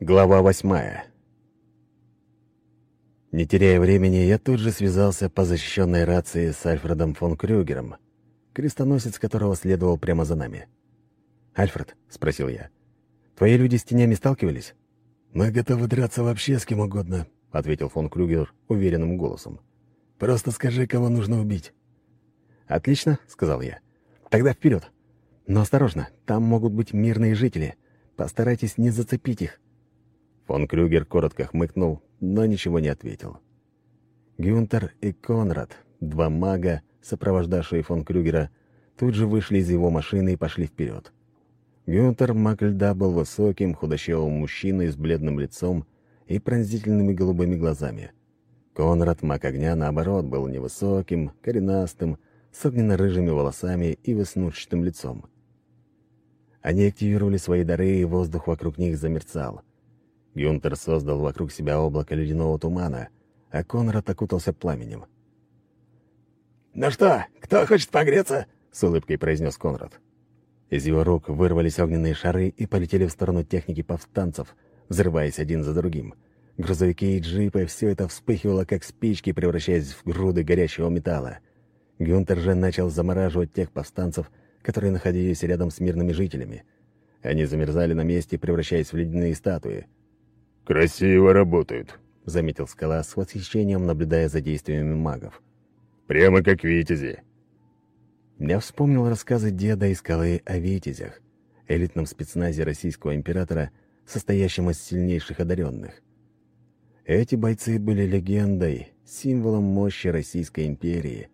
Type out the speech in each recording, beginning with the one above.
Глава восьмая. Не теряя времени, я тут же связался по защищенной рации с Альфредом фон Крюгером, крестоносец которого следовал прямо за нами. «Альфред», — спросил я, — «твои люди с тенями сталкивались?» «Мы готовы драться вообще с кем угодно», — ответил фон Крюгер уверенным голосом. «Просто скажи, кого нужно убить». «Отлично», — сказал я. «Тогда вперед. Но осторожно, там могут быть мирные жители. Постарайтесь не зацепить их». Фон Крюгер коротко хмыкнул, но ничего не ответил. Гюнтер и Конрад, два мага, сопровождавшие фон Крюгера, тут же вышли из его машины и пошли вперед. Гюнтер, маг льда, был высоким, худощавым мужчиной с бледным лицом и пронзительными голубыми глазами. Конрад, маг огня, наоборот, был невысоким, коренастым, с огненно-рыжими волосами и веснушчатым лицом. Они активировали свои дары, и воздух вокруг них замерцал — Гюнтер создал вокруг себя облако ледяного тумана, а Конрад окутался пламенем. «Ну что, кто хочет погреться?» — с улыбкой произнес Конрад. Из его рук вырвались огненные шары и полетели в сторону техники повстанцев, взрываясь один за другим. Грузовики и джипы — все это вспыхивало, как спички, превращаясь в груды горящего металла. Гюнтер же начал замораживать тех повстанцев, которые находились рядом с мирными жителями. Они замерзали на месте, превращаясь в ледяные статуи. «Красиво работают», — заметил скала с восхищением, наблюдая за действиями магов. «Прямо как витязи». Я вспомнил рассказы деда и скалы о витязях, элитном спецназе российского императора, состоящем из сильнейших одаренных. Эти бойцы были легендой, символом мощи Российской империи.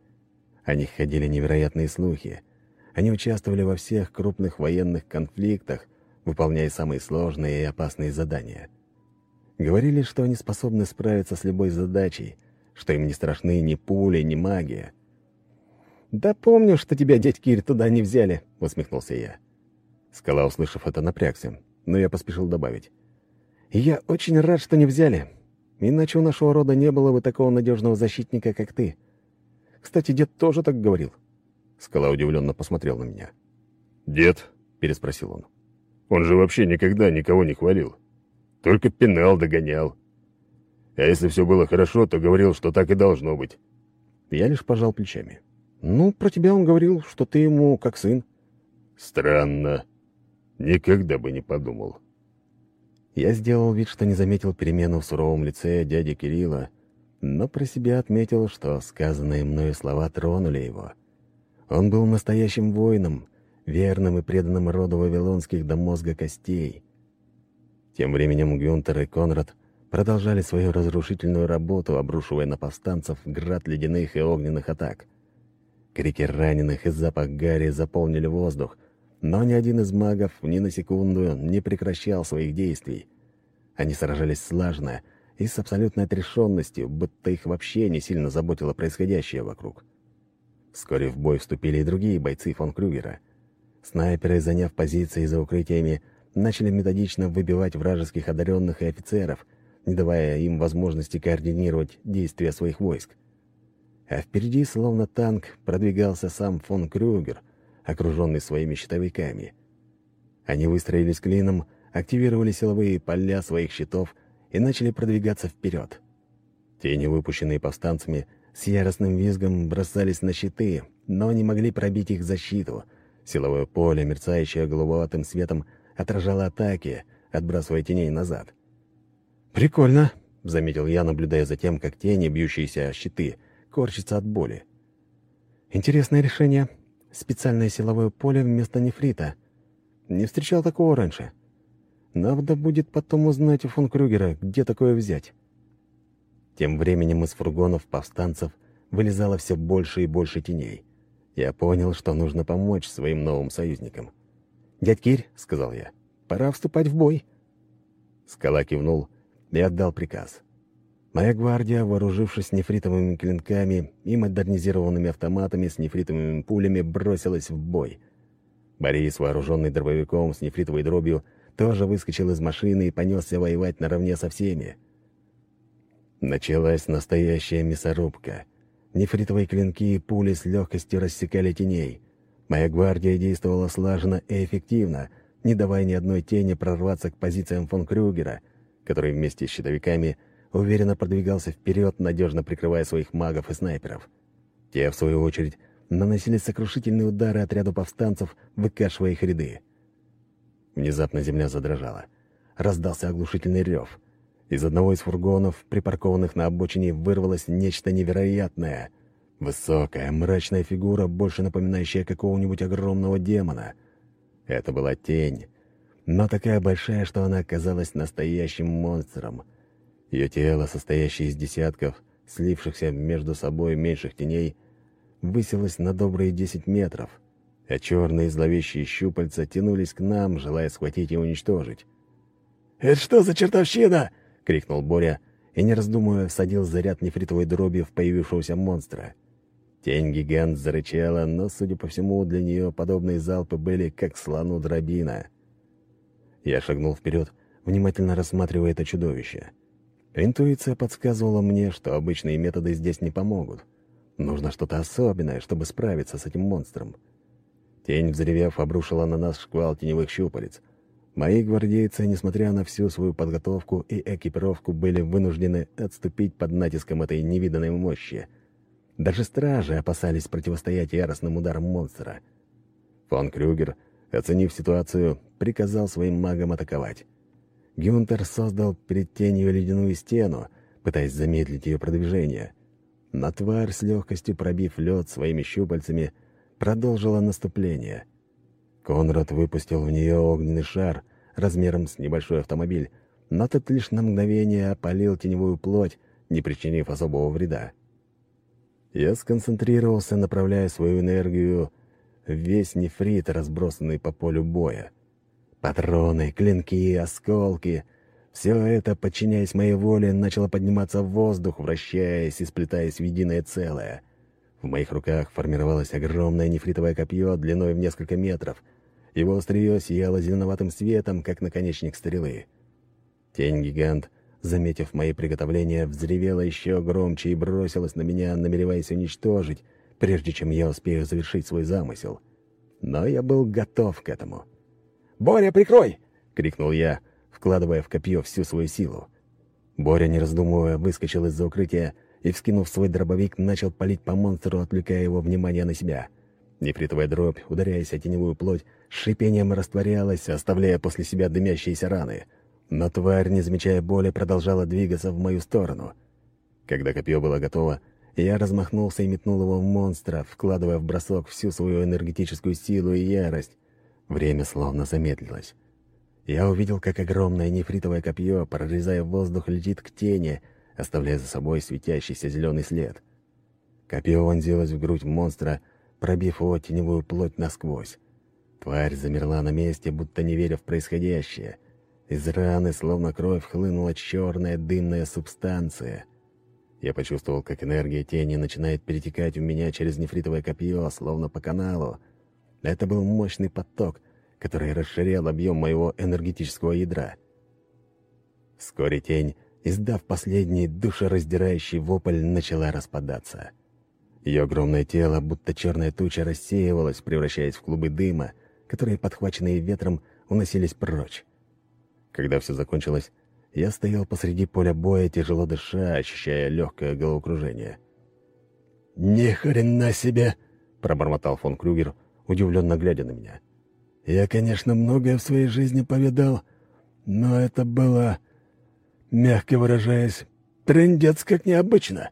О них ходили невероятные слухи. Они участвовали во всех крупных военных конфликтах, выполняя самые сложные и опасные задания — Говорили, что они способны справиться с любой задачей, что им не страшны ни пули, ни магия. «Да помню, что тебя, дядь Кирь, туда не взяли», — усмехнулся я. Скала, услышав это, напрягся, но я поспешил добавить. «Я очень рад, что не взяли. Иначе у нашего рода не было бы такого надежного защитника, как ты. Кстати, дед тоже так говорил». Скала удивленно посмотрел на меня. «Дед?» — переспросил он. «Он же вообще никогда никого не хвалил. Только пенал догонял. А если все было хорошо, то говорил, что так и должно быть. Я лишь пожал плечами. «Ну, про тебя он говорил, что ты ему как сын». «Странно. Никогда бы не подумал». Я сделал вид, что не заметил перемену в суровом лице дяди Кирилла, но про себя отметил, что сказанные мною слова тронули его. Он был настоящим воином, верным и преданным роду вавилонских до мозга костей. Тем временем Гюнтер и Конрад продолжали свою разрушительную работу, обрушивая на повстанцев град ледяных и огненных атак. Крики раненых и запах гари заполнили воздух, но ни один из магов ни на секунду не прекращал своих действий. Они сражались слажно и с абсолютной отрешенностью, будто их вообще не сильно заботило происходящее вокруг. Вскоре в бой вступили и другие бойцы фон Крюгера. Снайперы, заняв позиции за укрытиями, начали методично выбивать вражеских одаренных и офицеров, не давая им возможности координировать действия своих войск. А впереди, словно танк, продвигался сам фон Крюгер, окруженный своими щитовиками. Они выстроились клином, активировали силовые поля своих щитов и начали продвигаться вперед. Тени, выпущенные повстанцами, с яростным визгом бросались на щиты, но не могли пробить их защиту. Силовое поле, мерцающее голубоватым светом, отражала атаки, отбрасывая теней назад. «Прикольно», — заметил я, наблюдая за тем, как тени, бьющиеся о щиты, корчатся от боли. «Интересное решение. Специальное силовое поле вместо нефрита. Не встречал такого раньше. Надо будет потом узнать у фон Крюгера, где такое взять». Тем временем из фургонов повстанцев вылезало все больше и больше теней. Я понял, что нужно помочь своим новым союзникам. «Дядь Кирь», — сказал я, — «пора вступать в бой». Скала кивнул и отдал приказ. Моя гвардия, вооружившись нефритовыми клинками и модернизированными автоматами с нефритовыми пулями, бросилась в бой. Борис, вооруженный дробовиком с нефритовой дробью, тоже выскочил из машины и понесся воевать наравне со всеми. Началась настоящая мясорубка. Нефритовые клинки и пули с легкостью рассекали теней — Моя гвардия действовала слаженно и эффективно, не давая ни одной тени прорваться к позициям фон Крюгера, который вместе с щитовиками уверенно продвигался вперед, надежно прикрывая своих магов и снайперов. Те, в свою очередь, наносили сокрушительные удары отряду повстанцев, выкашивая их ряды. Внезапно земля задрожала. Раздался оглушительный рев. Из одного из фургонов, припаркованных на обочине, вырвалось нечто невероятное. Высокая, мрачная фигура, больше напоминающая какого-нибудь огромного демона. Это была тень, но такая большая, что она оказалась настоящим монстром. Ее тело, состоящее из десятков, слившихся между собой меньших теней, высилось на добрые десять метров, а черные зловещие щупальца тянулись к нам, желая схватить и уничтожить. «Это что за чертовщина?» — крикнул Боря и, не раздумывая, всадил заряд нефритовой дроби в появившегося монстра. Тень-гигант зарычала, но, судя по всему, для нее подобные залпы были как слону дробина. Я шагнул вперед, внимательно рассматривая это чудовище. Интуиция подсказывала мне, что обычные методы здесь не помогут. Нужно что-то особенное, чтобы справиться с этим монстром. Тень, взревев, обрушила на нас шквал теневых щупалец. Мои гвардейцы, несмотря на всю свою подготовку и экипировку, были вынуждены отступить под натиском этой невиданной мощи. Даже стражи опасались противостоять яростным ударам монстра. Фон Крюгер, оценив ситуацию, приказал своим магам атаковать. Гюнтер создал перед тенью ледяную стену, пытаясь замедлить ее продвижение — но тварь, с легкостью пробив лед своими щупальцами, продолжила наступление. Конрад выпустил в нее огненный шар размером с небольшой автомобиль, но тот лишь на мгновение опалил теневую плоть, не причинив особого вреда. Я сконцентрировался, направляя свою энергию в весь нефрит, разбросанный по полю боя. Патроны, клинки, осколки — все это, подчиняясь моей воле, начало подниматься в воздух, вращаясь и сплетаясь в единое целое. В моих руках формировалось огромное нефритовое копье длиной в несколько метров. Его острие сияло зеленоватым светом, как наконечник стрелы. Тень-гигант, заметив мои приготовления, взревела еще громче и бросилась на меня, намереваясь уничтожить, прежде чем я успею завершить свой замысел. Но я был готов к этому. «Боря, прикрой!» — крикнул я, вкладывая в копье всю свою силу. Боря, не раздумывая, выскочил из-за укрытия и, вскинув свой дробовик, начал палить по монстру, отвлекая его внимание на себя. Нефритовая дробь, ударяясь о теневую плоть, шипением растворялась, оставляя после себя дымящиеся раны. Но тварь, не замечая боли, продолжала двигаться в мою сторону. Когда копье было готово, я размахнулся и метнул его в монстра, вкладывая в бросок всю свою энергетическую силу и ярость. Время словно замедлилось. Я увидел, как огромное нефритовое копье, прорезая воздух, летит к тени, оставляя за собой светящийся зеленый след. Копье вонзилось в грудь монстра, пробив его теневую плоть насквозь. Тварь замерла на месте, будто не веря в происходящее. Из раны, словно кровь, хлынула черная дымная субстанция. Я почувствовал, как энергия тени начинает перетекать в меня через нефритовое копье, словно по каналу. Это был мощный поток — который расширял объем моего энергетического ядра. Вскоре тень, издав последний душераздирающий вопль, начала распадаться. Ее огромное тело, будто черная туча, рассеивалось, превращаясь в клубы дыма, которые, подхваченные ветром, уносились прочь. Когда все закончилось, я стоял посреди поля боя, тяжело дыша, ощущая легкое головокружение. «Ни хрена себе!» — пробормотал фон Крюгер, удивленно глядя на меня. Я, конечно, многое в своей жизни повидал, но это было, мягко выражаясь, трындец как необычно.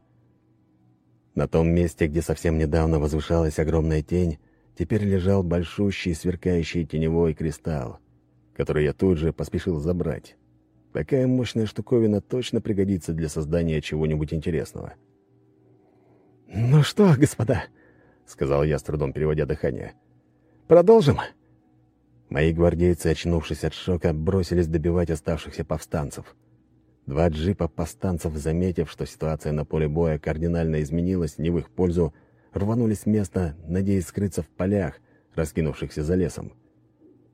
На том месте, где совсем недавно возвышалась огромная тень, теперь лежал большущий сверкающий теневой кристалл, который я тут же поспешил забрать. Такая мощная штуковина точно пригодится для создания чего-нибудь интересного. «Ну что, господа», — сказал я, с трудом переводя дыхание, — «продолжим?» Мои гвардейцы, очнувшись от шока, бросились добивать оставшихся повстанцев. Два джипа повстанцев, заметив, что ситуация на поле боя кардинально изменилась не в их пользу, рванулись с места, надеясь скрыться в полях, раскинувшихся за лесом.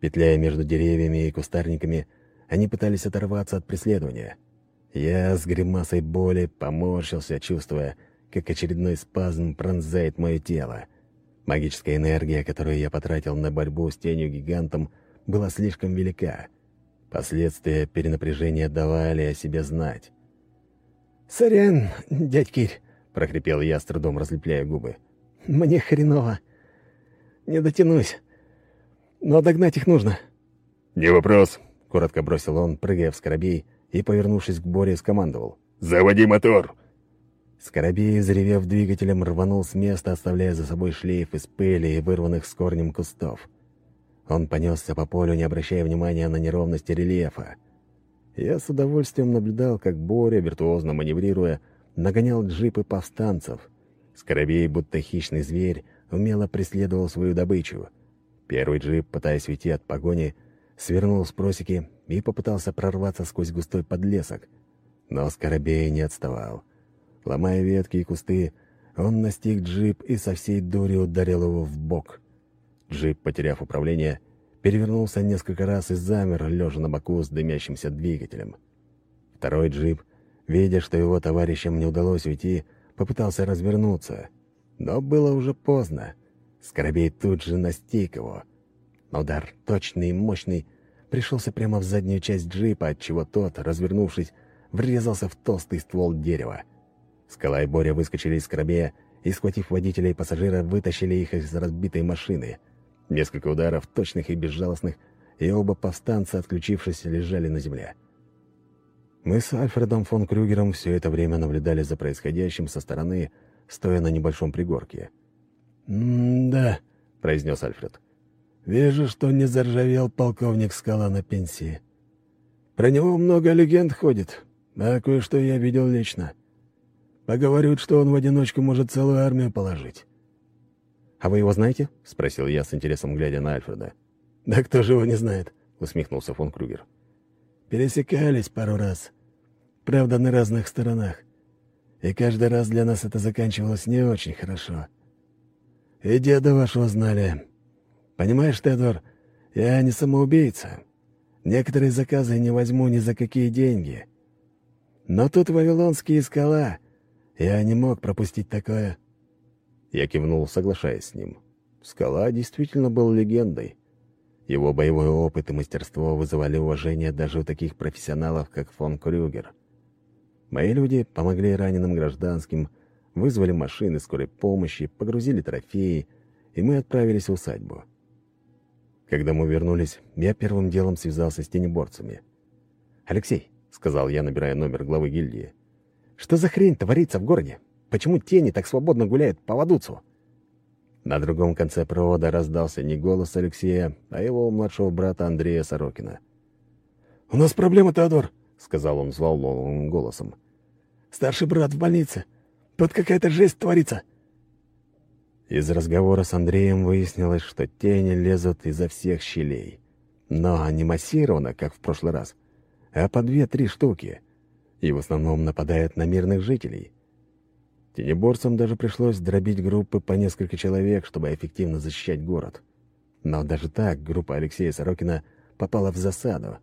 Петляя между деревьями и кустарниками, они пытались оторваться от преследования. Я с гримасой боли поморщился, чувствуя, как очередной спазм пронзает мое тело. Магическая энергия, которую я потратил на борьбу с тенью-гигантом, была слишком велика. Последствия перенапряжения давали о себе знать. «Сорян, дядь Кирь», — прохрипел я, с трудом разлепляя губы. «Мне хреново. Не дотянусь. Но догнать их нужно». «Не вопрос», — коротко бросил он, прыгая в скоробей, и, повернувшись к Боре, скомандовал. «Заводи мотор!» Скоробей, заревев двигателем, рванул с места, оставляя за собой шлейф из пыли и вырванных с корнем кустов. Он понесся по полю, не обращая внимания на неровности рельефа. Я с удовольствием наблюдал, как Боря, виртуозно маневрируя, нагонял джипы повстанцев. Скоробей, будто хищный зверь, умело преследовал свою добычу. Первый джип, пытаясь уйти от погони, свернул с просеки и попытался прорваться сквозь густой подлесок. Но Скоробей не отставал. Ломая ветки и кусты, он настиг джип и со всей дури ударил его в бок. Джип, потеряв управление, перевернулся несколько раз и замер, лежа на боку с дымящимся двигателем. Второй джип, видя, что его товарищам не удалось уйти, попытался развернуться. Но было уже поздно. Скоробей тут же настиг его. Удар, точный и мощный, пришелся прямо в заднюю часть джипа, отчего тот, развернувшись, врезался в толстый ствол дерева. Скала и Боря выскочили из корабея и, схватив водителя и пассажира, вытащили их из разбитой машины. Несколько ударов, точных и безжалостных, и оба повстанца, отключившись, лежали на земле. Мы с Альфредом фон Крюгером все это время наблюдали за происходящим со стороны, стоя на небольшом пригорке. «М-да», — произнес Альфред. «Вижу, что не заржавел полковник Скала на пенсии. Про него много легенд ходит, а кое-что я видел лично. Поговорят, что он в одиночку может целую армию положить. «А вы его знаете?» — спросил я с интересом, глядя на Альфреда. «Да кто же его не знает?» — усмехнулся фон Крюгер. «Пересекались пару раз. Правда, на разных сторонах. И каждый раз для нас это заканчивалось не очень хорошо. И деда вашего знали. Понимаешь, Тедор, я не самоубийца. Некоторые заказы не возьму ни за какие деньги. Но тут вавилонские скала, я не мог пропустить такое». Я кивнул, соглашаясь с ним. Скала действительно был легендой. Его боевой опыт и мастерство вызывали уважение даже у таких профессионалов, как фон Крюгер. Мои люди помогли раненым гражданским, вызвали машины скорой помощи, погрузили трофеи, и мы отправились в усадьбу. Когда мы вернулись, я первым делом связался с тенеборцами. «Алексей», — сказал я, набирая номер главы гильдии, — что за хрень творится в городе? Почему тени так свободно гуляют по Вадуцу?» На другом конце провода раздался не голос Алексея, а его младшего брата Андрея Сорокина. «У нас проблема, Теодор», — сказал он взволнованным голосом. «Старший брат в больнице. Тут какая-то жесть творится». Из разговора с Андреем выяснилось, что тени лезут изо всех щелей. Но не массированно, как в прошлый раз, а по две-три штуки и в основном нападают на мирных жителей. Тенеборцам даже пришлось дробить группы по несколько человек, чтобы эффективно защищать город. Но даже так группа Алексея Сорокина попала в засаду.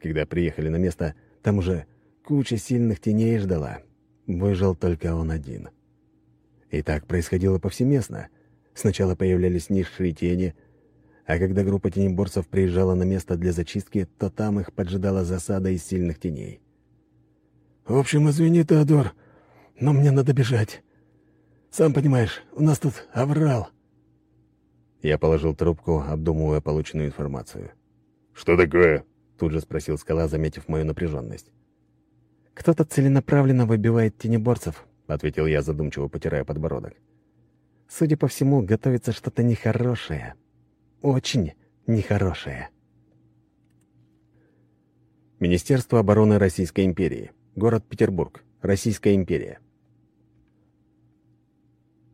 Когда приехали на место, там уже куча сильных теней ждала. Выжил только он один. И так происходило повсеместно. Сначала появлялись низшие тени, а когда группа тенеборцев приезжала на место для зачистки, то там их поджидала засада из сильных теней. «В общем, извини, Теодор, но мне надо бежать. Сам понимаешь, у нас тут оврал». Я положил трубку, обдумывая полученную информацию. «Что такое?» — тут же спросил скала, заметив мою напряженность. «Кто-то целенаправленно выбивает тенеборцев», — ответил я, задумчиво потирая подбородок. «Судя по всему, готовится что-то нехорошее. Очень нехорошее». Министерство обороны Российской империи. Город Петербург. Российская империя.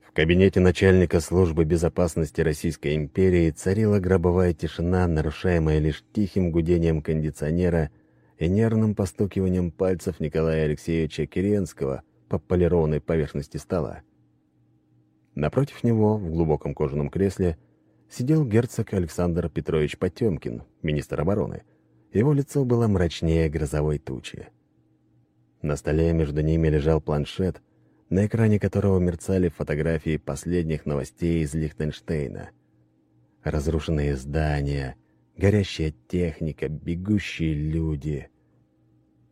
В кабинете начальника службы безопасности Российской империи царила гробовая тишина, нарушаемая лишь тихим гудением кондиционера и нервным постукиванием пальцев Николая Алексеевича Киренского по полированной поверхности стола. Напротив него, в глубоком кожаном кресле, сидел герцог Александр Петрович Потемкин, министр обороны. Его лицо было мрачнее грозовой тучи. На столе между ними лежал планшет, на экране которого мерцали фотографии последних новостей из Лихтенштейна. Разрушенные здания, Горящая техника, бегущие люди.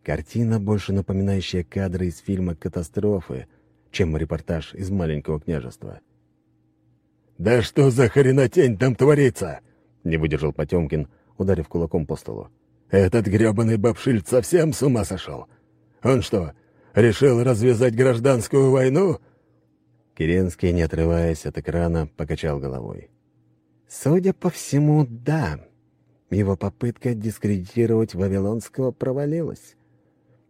Картина, больше напоминающая кадры из фильма «Катастрофы», чем репортаж из маленького княжества. «Да что за хренотень там творится?» — не выдержал Потемкин, ударив кулаком по столу. «Этот грёбаный бабшильд совсем с ума сошел? Он что, решил развязать гражданскую войну?» Керенский, не отрываясь от экрана, покачал головой. «Судя по всему, да. Его попытка дискредитировать Вавилонского провалилась.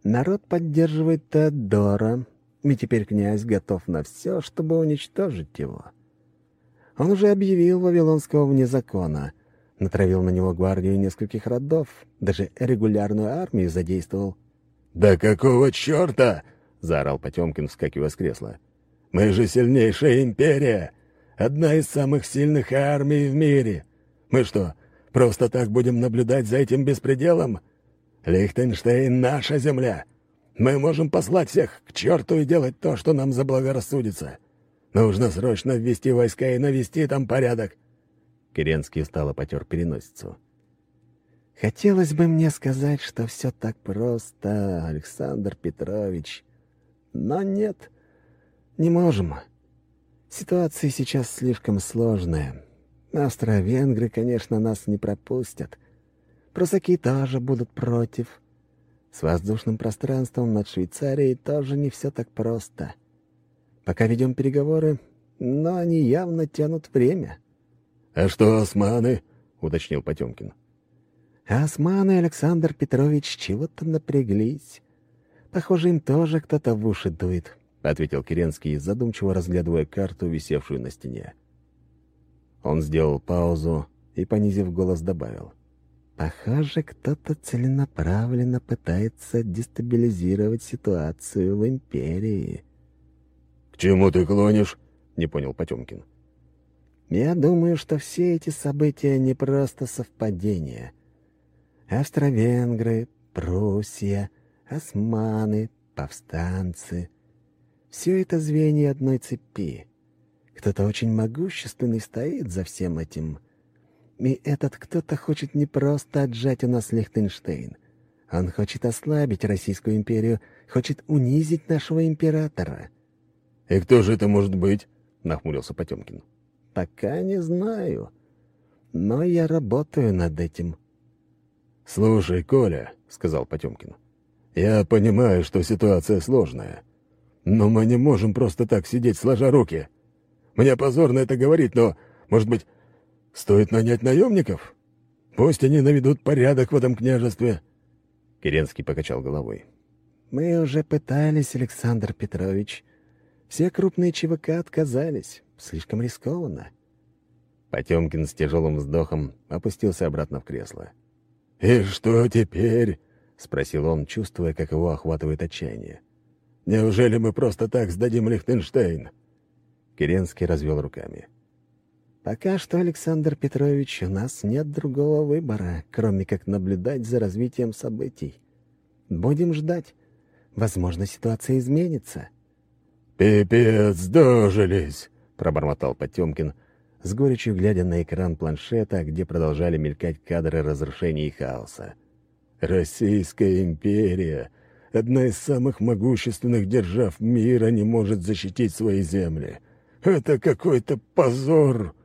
Народ поддерживает Теодора, и теперь князь готов на все, чтобы уничтожить его. Он уже объявил Вавилонского вне закона, натравил на него гвардию нескольких родов, даже регулярную армию задействовал. «Да какого черта?» — заорал Потемкин, вскакивая с кресла. «Мы же сильнейшая империя! Одна из самых сильных армий в мире! Мы что, просто так будем наблюдать за этим беспределом? Лихтенштейн — наша земля! Мы можем послать всех к черту и делать то, что нам заблагорассудится! Нужно срочно ввести войска и навести там порядок!» Керенский устало потер переносицу. «Хотелось бы мне сказать, что все так просто, Александр Петрович. Но нет, не можем. Ситуация сейчас слишком сложная. Австро-венгры, конечно, нас не пропустят. Прусаки тоже будут против. С воздушным пространством над Швейцарией тоже не все так просто. Пока ведем переговоры, но они явно тянут время». «А что османы?» — уточнил Потемкин. османы Александр Петрович чего-то напряглись. Похоже, им тоже кто-то в уши дует», — ответил Керенский, задумчиво разглядывая карту, висевшую на стене. Он сделал паузу и, понизив голос, добавил. «Похоже, кто-то целенаправленно пытается дестабилизировать ситуацию в империи». «К чему ты клонишь?» — не понял Потемкин. Я думаю, что все эти события не просто совпадения. Австро-венгры, Пруссия, османы, повстанцы — все это звенья одной цепи. Кто-то очень могущественный стоит за всем этим. И этот кто-то хочет не просто отжать у нас Лихтенштейн. Он хочет ослабить Российскую империю, хочет унизить нашего императора. — И кто же это может быть? — нахмурился Потемкин. Пока не знаю. Но я работаю над этим. «Слушай, Коля», — сказал Потемкин, — «я понимаю, что ситуация сложная. Но мы не можем просто так сидеть сложа руки. Мне позорно это говорить, но, может быть, стоит нанять наемников? Пусть они наведут порядок в этом княжестве». Керенский покачал головой. «Мы уже пытались, Александр Петрович. Все крупные ЧВК отказались. Слишком рискованно. Потемкин с тяжелым вздохом опустился обратно в кресло. «И что теперь?» — спросил он, чувствуя, как его охватывает отчаяние. «Неужели мы просто так сдадим Лихтенштейн?» Керенский развел руками. «Пока что, Александр Петрович, у нас нет другого выбора, кроме как наблюдать за развитием событий. Будем ждать. Возможно, ситуация изменится». «Пипец, дожились!» пробормотал Потемкин, с горечью глядя на экран планшета, где продолжали мелькать кадры разрушения и хаоса. «Российская империя, одна из самых могущественных держав мира, не может защитить свои земли. Это какой-то позор!»